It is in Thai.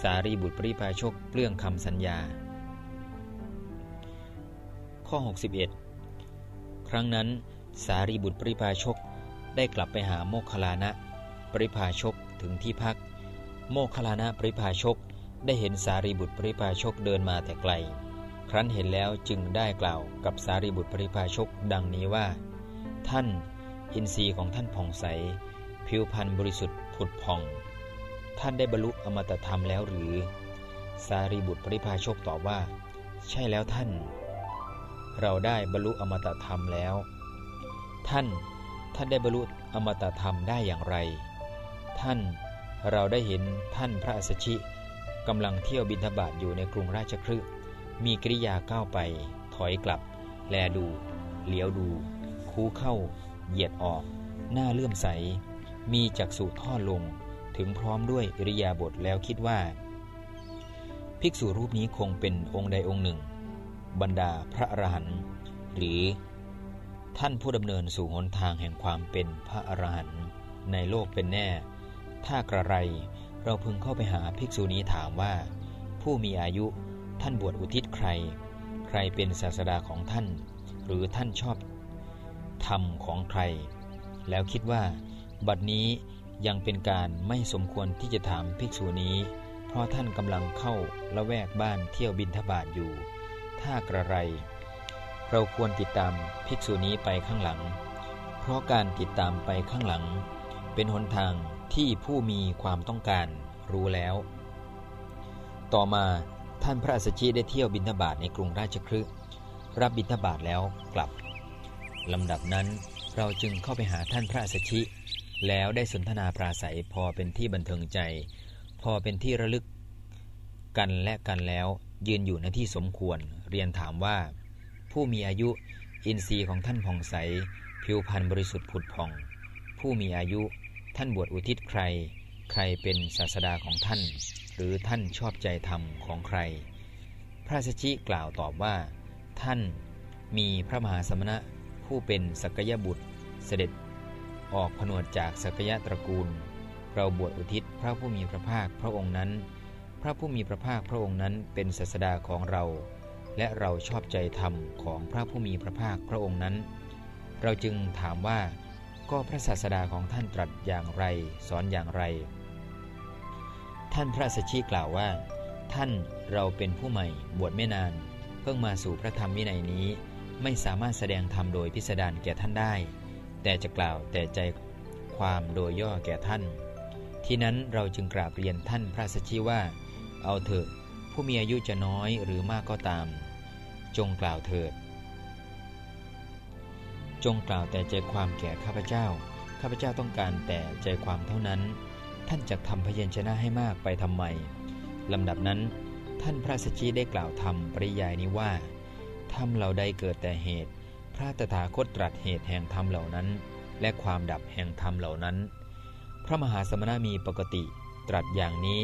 สารีบุตรปริพาชกเปลื้องคำสัญญา ข้อ 61 ครั้งนั้นสารีบุตรปริพาชกได้กลับไปหาโมคคลานะ ปริพาชกถึงที่พัก โมคคลานะปริพาชกได้เห็นสารีบุตรปริพาชกเดินมาแต่ไกล ครั้นเห็นแล้วจึงได้กล่าวกับสารีบุตรปริพาชกดังนี้ว่า ท่านอินทรีย์ของท่านผ่องใส ผิวพรรณบริสุทธิ์ผุดผ่อง ท่านได้บรรลุอมตะธรรมแล้วหรือ สารีบุตรปริพาชกตอบว่า ใช่แล้วท่าน เราได้บรรลุอมตะธรรมแล้ว ท่าน ท่านได้บรรลุอมตะธรรมได้อย่างไร ท่านเราได้เห็นท่านพระอัสชิกำลังเที่ยวบินทบาทอยู่ในกรุงราชครึมีกิริยาก้าวไป ถอยกลับ แลดู เหลียวดู คูเข้า เหยียดออก หน้าเลื่อมใส มีจักษุท่อลง ถึงพร้อมด้วยอิริยาบถแล้วคิดว่า ภิกษุรูปนี้คงเป็นองค์ใดองค์หนึ่ง บรรดาพระอรหันต์หรือท่านผู้ดำเนินสู่หนทางแห่งความเป็นพระอรหันต์ในโลกเป็นแน่ ถ้ากระไรเราพึงเข้าไปหาภิกษุนี้ถามว่า ผู้มีอายุท่านบวชอุทิศใคร ใครเป็นศาสดาของท่าน หรือท่านชอบธรรมของใคร แล้วคิดว่า บัดนี้ ยังเป็นการไม่สมควรที่จะถามภิกษุนี้ เพราะท่านกำลังเข้าละแวกบ้านเที่ยวบินทบาทอยู่ ถ้ากระไร เราควรติดตามภิกษุนี้ไปข้างหลัง เพราะการติดตามไปข้างหลัง เป็นหนทางที่ผู้มีความต้องการรู้แล้ว ต่อมาท่านพระอัสสชิได้เที่ยวบินทบาทในกรุงราชคฤห์รับบินทบาทแล้วกลับลำดับนั้นเราจึงเข้าไปหาท่านพระอัสสชิ แล้วได้สนทนาปราศัยพอเป็นที่บันเทิงใจ พอเป็นที่ระลึกกันและกันแล้ว ยืนอยู่ในที่สมควร เรียนถามว่า ผู้มีอายุอินทรีย์ของท่านผ่องใส ผิวพรรณบริสุทธิ์ผุดผ่อง ผู้มีอายุท่านบวชอุทิศใคร ใครเป็นศาสดาของท่าน หรือท่านชอบใจธรรมของใคร พระสชิกล่าวตอบว่า ท่านมีพระมหาสมณะผู้เป็นสักยบุตรเสด็จ ออกผนวดจากสักยะตระกูล เราบวชอุทิศพระผู้มีพระภาคพระองค์นั้น พระผู้มีพระภาคพระองค์นั้นเป็นศาสดาของเรา และเราชอบใจธรรมของพระผู้มีพระภาคพระองค์นั้น เราจึงถามว่า ก็พระศาสดาของท่านตรัสอย่างไร สอนอย่างไร ท่านพระสัชชีกล่าวว่า ท่านเราเป็นผู้ใหม่บวชไม่นาน เพิ่งมาสู่พระธรรมวินัยนี้ ไม่สามารถแสดงธรรมโดยพิสดารแก่ท่านได้ แต่จะกล่าวแต่ใจความโดยย่อแก่ท่าน ที่นั้นเราจึงกราบเรียนท่านพระสัชชีว่า เอาเถอะผู้มีอายุจะน้อยหรือมากก็ตาม จงกล่าวเถิด จงกล่าวแต่ใจความแก่ข้าพเจ้า ข้าพเจ้าต้องการแต่ใจความเท่านั้น ท่านจะทำพยัญชนะให้มากไปทำไมลำดับนั้นท่านพระสัชีได้กล่าวธรรมปริยายนี้ว่าธรรมเหล่าใดเกิดแต่เหตุ พระตถาคตตรัสเหตุแห่งธรรมเหล่านั้น และความดับแห่งธรรมเหล่านั้น พระมหาสมณะมีปกติตรัสอย่างนี้